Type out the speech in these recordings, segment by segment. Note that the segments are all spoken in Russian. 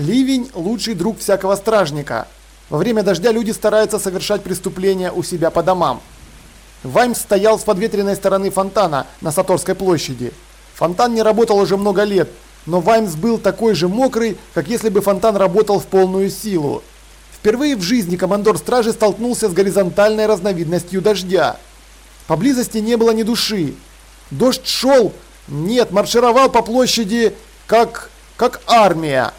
Ливень – лучший друг всякого стражника. Во время дождя люди стараются совершать преступления у себя по домам. Ваймс стоял с подветренной стороны фонтана на Саторской площади. Фонтан не работал уже много лет, но Ваймс был такой же мокрый, как если бы фонтан работал в полную силу. Впервые в жизни командор стражи столкнулся с горизонтальной разновидностью дождя. Поблизости не было ни души. Дождь шел, нет, маршировал по площади, как, как армия.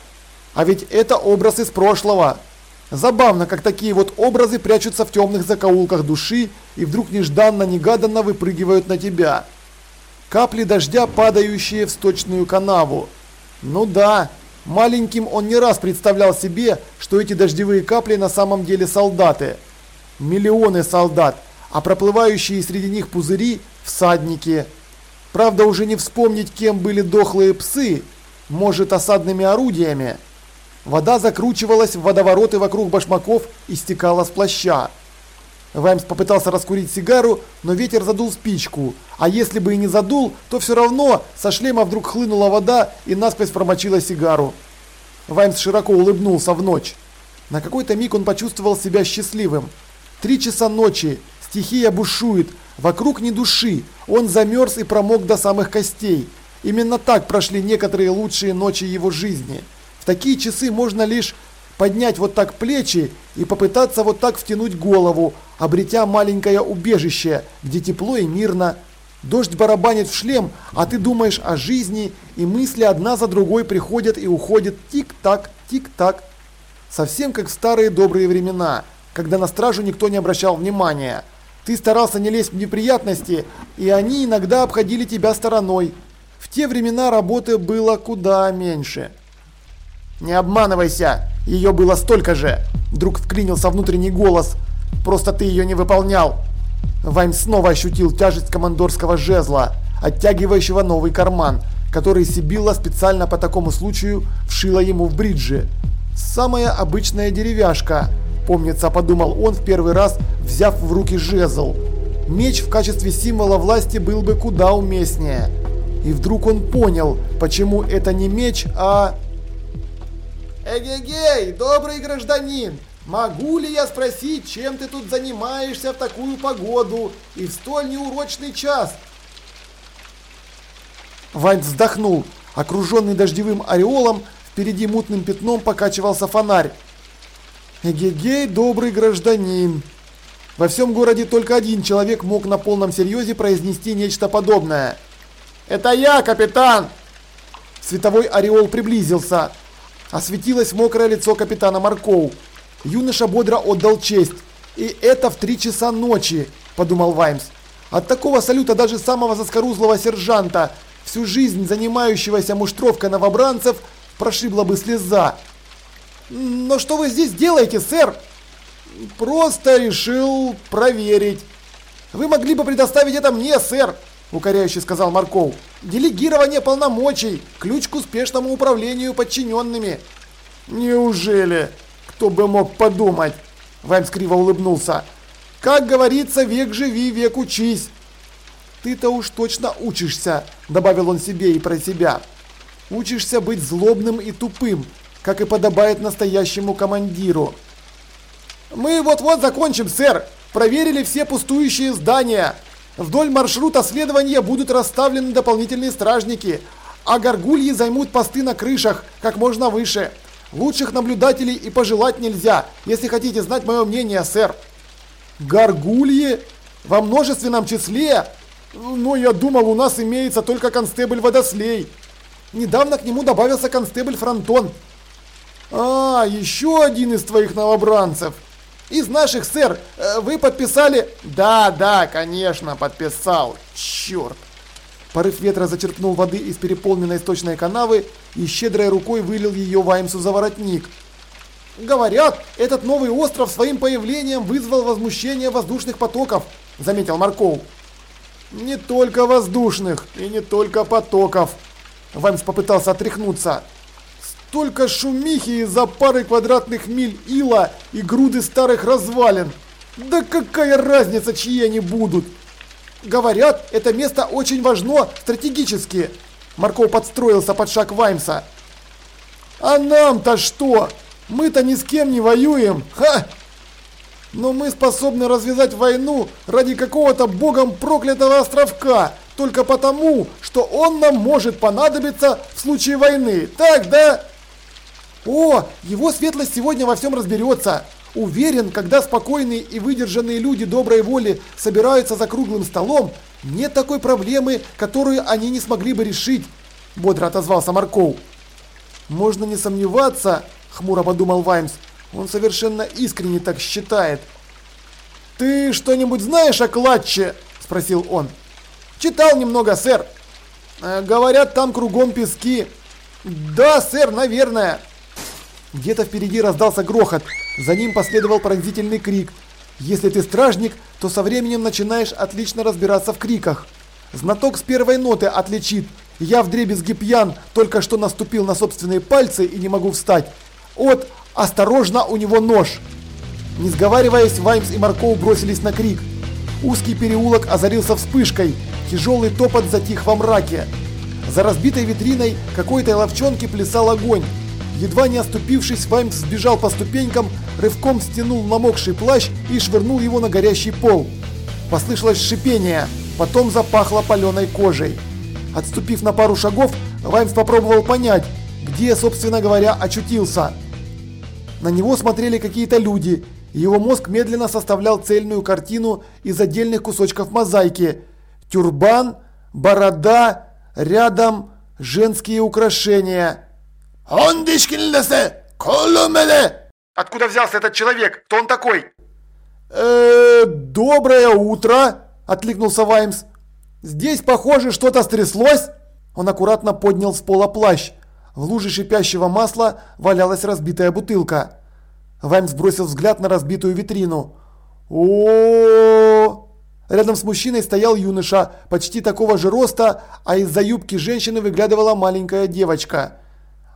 А ведь это образ из прошлого. Забавно, как такие вот образы прячутся в темных закоулках души и вдруг нежданно-негаданно выпрыгивают на тебя. Капли дождя, падающие в сточную канаву. Ну да, маленьким он не раз представлял себе, что эти дождевые капли на самом деле солдаты. Миллионы солдат, а проплывающие среди них пузыри – всадники. Правда, уже не вспомнить, кем были дохлые псы, может, осадными орудиями. Вода закручивалась в водовороты вокруг башмаков и стекала с плаща. Ваймс попытался раскурить сигару, но ветер задул спичку, а если бы и не задул, то все равно со шлема вдруг хлынула вода и насквозь промочила сигару. Ваймс широко улыбнулся в ночь. На какой-то миг он почувствовал себя счастливым. Три часа ночи, стихия бушует, вокруг ни души, он замерз и промок до самых костей. Именно так прошли некоторые лучшие ночи его жизни. В такие часы можно лишь поднять вот так плечи и попытаться вот так втянуть голову, обретя маленькое убежище, где тепло и мирно. Дождь барабанит в шлем, а ты думаешь о жизни, и мысли одна за другой приходят и уходят тик-так, тик-так. Совсем как в старые добрые времена, когда на стражу никто не обращал внимания. Ты старался не лезть в неприятности, и они иногда обходили тебя стороной. В те времена работы было куда меньше. «Не обманывайся! Ее было столько же!» Вдруг вклинился внутренний голос. «Просто ты ее не выполнял!» Вайм снова ощутил тяжесть командорского жезла, оттягивающего новый карман, который Сибилла специально по такому случаю вшила ему в бриджи. «Самая обычная деревяшка», помнится, подумал он в первый раз, взяв в руки жезл. Меч в качестве символа власти был бы куда уместнее. И вдруг он понял, почему это не меч, а Эгегей, добрый гражданин, могу ли я спросить, чем ты тут занимаешься в такую погоду и в столь неурочный час? Вань вздохнул. Окруженный дождевым ореолом, впереди мутным пятном покачивался фонарь. Эгегей, добрый гражданин. Во всем городе только один человек мог на полном серьезе произнести нечто подобное. «Это я, капитан!» Световой ореол приблизился. Осветилось мокрое лицо капитана Маркоу. Юноша бодро отдал честь. «И это в три часа ночи», – подумал Ваймс. От такого салюта даже самого заскорузлого сержанта, всю жизнь занимающегося муштровкой новобранцев, прошибла бы слеза. «Но что вы здесь делаете, сэр?» «Просто решил проверить». «Вы могли бы предоставить это мне, сэр», – укоряюще сказал Марков. «Делегирование полномочий, ключ к успешному управлению подчиненными». «Неужели? Кто бы мог подумать?» Ваймс криво улыбнулся. «Как говорится, век живи, век учись». «Ты-то уж точно учишься», – добавил он себе и про себя. «Учишься быть злобным и тупым, как и подобает настоящему командиру». «Мы вот-вот закончим, сэр. Проверили все пустующие здания». Вдоль маршрута следования будут расставлены дополнительные стражники, а горгульи займут посты на крышах как можно выше. Лучших наблюдателей и пожелать нельзя, если хотите знать мое мнение, сэр. Горгульи? Во множественном числе? Но я думал, у нас имеется только констебль Водослей. Недавно к нему добавился констебль Фронтон. А, еще один из твоих новобранцев. Из наших, сэр, э, вы подписали... Да, да, конечно, подписал. Черт. Порыв ветра зачерпнул воды из переполненной источной канавы и щедрой рукой вылил ее Ваймсу за воротник. «Говорят, этот новый остров своим появлением вызвал возмущение воздушных потоков», – заметил Марков. «Не только воздушных и не только потоков», – Ваймс попытался отряхнуться. Только шумихи из-за пары квадратных миль ила и груды старых развалин. Да какая разница, чьи они будут? Говорят, это место очень важно стратегически. Марков подстроился под шаг Ваймса. А нам-то что? Мы-то ни с кем не воюем. Ха! Но мы способны развязать войну ради какого-то богом проклятого островка, только потому, что он нам может понадобиться в случае войны. Так, да? О, его светлость сегодня во всем разберется. Уверен, когда спокойные и выдержанные люди доброй воли собираются за круглым столом, нет такой проблемы, которую они не смогли бы решить, бодро отозвался Марков. Можно не сомневаться, хмуро подумал Ваймс, он совершенно искренне так считает. «Ты что-нибудь знаешь о клатче?» – спросил он. «Читал немного, сэр. Э, говорят, там кругом пески». «Да, сэр, наверное». Где-то впереди раздался грохот. За ним последовал пронзительный крик. Если ты стражник, то со временем начинаешь отлично разбираться в криках. Знаток с первой ноты отличит. Я в дребезги пьян, только что наступил на собственные пальцы и не могу встать. От «Осторожно, у него нож!» Не сговариваясь, Ваймс и Марков бросились на крик. Узкий переулок озарился вспышкой, тяжелый топот затих во мраке. За разбитой витриной какой-то ловчонки плясал огонь. Едва не оступившись, Ваймс сбежал по ступенькам, рывком стянул намокший плащ и швырнул его на горящий пол. Послышалось шипение, потом запахло паленой кожей. Отступив на пару шагов, Ваймс попробовал понять, где, собственно говоря, очутился. На него смотрели какие-то люди, его мозг медленно составлял цельную картину из отдельных кусочков мозаики. Тюрбан, борода, рядом женские украшения – Он дишкинлесе, колумеле. Откуда взялся этот человек? Кто он такой? Э, доброе утро, откликнулся Ваймс. Здесь, похоже, что-то стряслось. Он аккуратно поднял с пола плащ. В луже шипящего масла валялась разбитая бутылка. Ваймс бросил взгляд на разбитую витрину. О, -о, -о, Рядом с мужчиной стоял юноша, почти такого же роста, а из-за юбки женщины выглядывала маленькая девочка.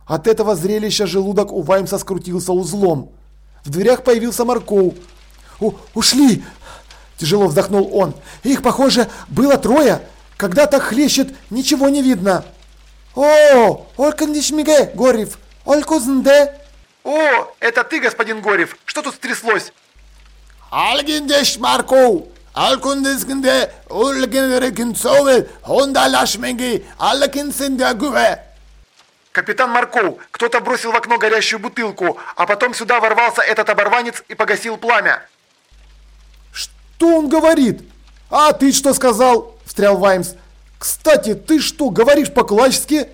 От этого зрелища желудок у Ваймса скрутился узлом. В дверях появился Марков. У «Ушли!» – тяжело вздохнул он. «Их, похоже, было трое. Когда так хлещет, ничего не видно». «О, Олькандишмиге, Горев! Олькузнде!» «О, это ты, господин Горев! Что тут стряслось?» «Алгиндеш Марков! Алкундискнде, Ульгенрекинцове, Хондалашмеги, Аллакинсиндягуве!» «Капитан Марков, кто-то бросил в окно горящую бутылку, а потом сюда ворвался этот оборванец и погасил пламя». «Что он говорит? А ты что сказал?» – встрял Ваймс. «Кстати, ты что, говоришь по-клачески?»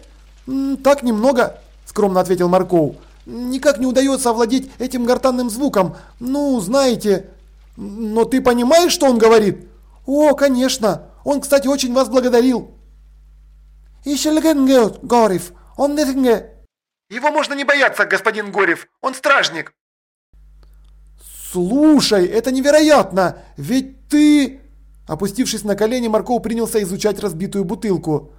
«Так немного», – скромно ответил Марков. «Никак не удается овладеть этим гортанным звуком. Ну, знаете...» «Но ты понимаешь, что он говорит?» «О, конечно. Он, кстати, очень вас благодарил». «Ишелгенгеот, Горев, он не Его можно не бояться, господин Горев. Он стражник. Слушай, это невероятно. Ведь ты... Опустившись на колени, Марков принялся изучать разбитую бутылку.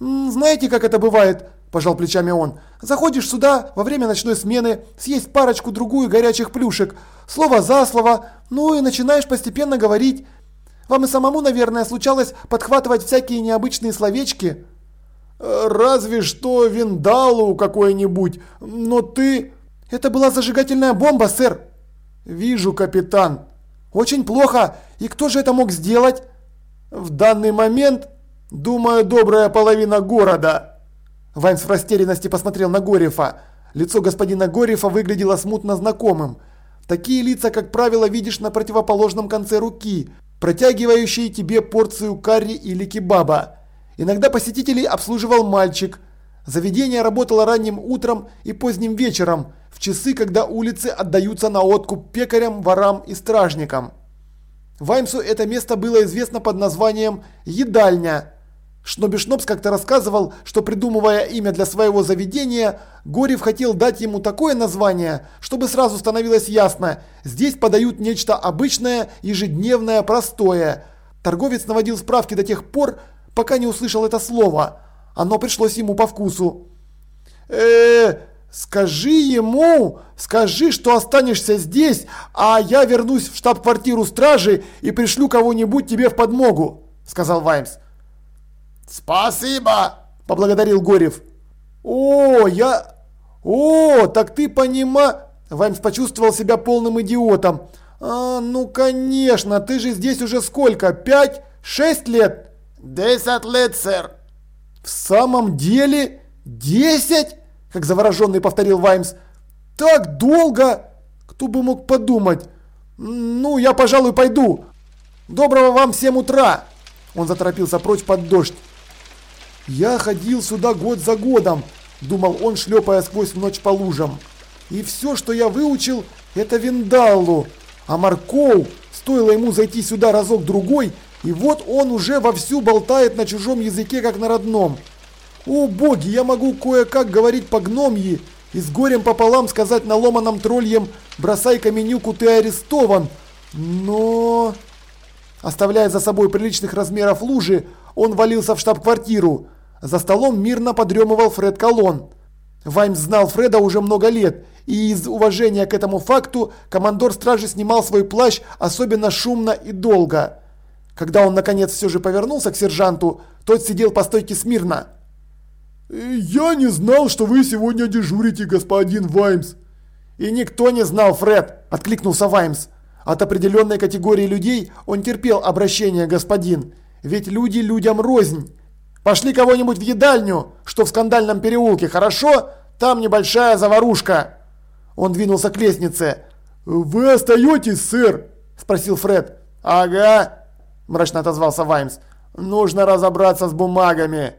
«Знаете, как это бывает?» – пожал плечами он. «Заходишь сюда во время ночной смены, съесть парочку-другую горячих плюшек, слово за слово, ну и начинаешь постепенно говорить. Вам и самому, наверное, случалось подхватывать всякие необычные словечки?» Разве что виндалу какой-нибудь, но ты... Это была зажигательная бомба, сэр. Вижу, капитан. Очень плохо. И кто же это мог сделать? В данный момент, думаю, добрая половина города. Вайнс в растерянности посмотрел на Горефа. Лицо господина Горефа выглядело смутно знакомым. Такие лица, как правило, видишь на противоположном конце руки, протягивающие тебе порцию карри или кебаба. Иногда посетителей обслуживал мальчик. Заведение работало ранним утром и поздним вечером, в часы, когда улицы отдаются на откуп пекарям, ворам и стражникам. Ваймсу это место было известно под названием «Едальня». Шноби Шнобс как-то рассказывал, что придумывая имя для своего заведения, Горев хотел дать ему такое название, чтобы сразу становилось ясно, здесь подают нечто обычное, ежедневное, простое. Торговец наводил справки до тех пор, пока не услышал это слово. Оно пришлось ему по вкусу. э скажи ему, скажи, что останешься здесь, а я вернусь в штаб-квартиру стражи и пришлю кого-нибудь тебе в подмогу», – сказал Ваймс. «Спасибо!» – поблагодарил Горев. «О, я... «О, так ты понима...» Ваймс почувствовал себя полным идиотом. «А, ну конечно, ты же здесь уже сколько? Пять? Шесть лет?» «Десять лет, сэр». «В самом деле? Десять?» Как завороженный повторил Ваймс. «Так долго? Кто бы мог подумать? Ну, я, пожалуй, пойду. Доброго вам всем утра!» Он заторопился прочь под дождь. «Я ходил сюда год за годом», – думал он, шлепая сквозь ночь по лужам. «И все, что я выучил, это виндаллу. А Марков, стоило ему зайти сюда разок-другой, и вот он уже вовсю болтает на чужом языке, как на родном. О боги, я могу кое-как говорить по-гномьи и с горем пополам сказать на ломаном тролльем «бросай каменюку, ты арестован». Но... Оставляя за собой приличных размеров лужи, он валился в штаб-квартиру. За столом мирно подремывал Фред Колон. Ваймс знал Фреда уже много лет, и из уважения к этому факту командор стражи снимал свой плащ особенно шумно и долго. Когда он наконец все же повернулся к сержанту, тот сидел по стойке смирно. «Я не знал, что вы сегодня дежурите, господин Ваймс». «И никто не знал, Фред», – откликнулся Ваймс. От определенной категории людей он терпел обращение господин, ведь люди людям рознь. Пошли кого-нибудь в едальню, что в скандальном переулке, хорошо? Там небольшая заварушка. Он двинулся к лестнице. «Вы остаетесь, сэр?» – спросил Фред. «Ага», – мрачно отозвался Ваймс. «Нужно разобраться с бумагами».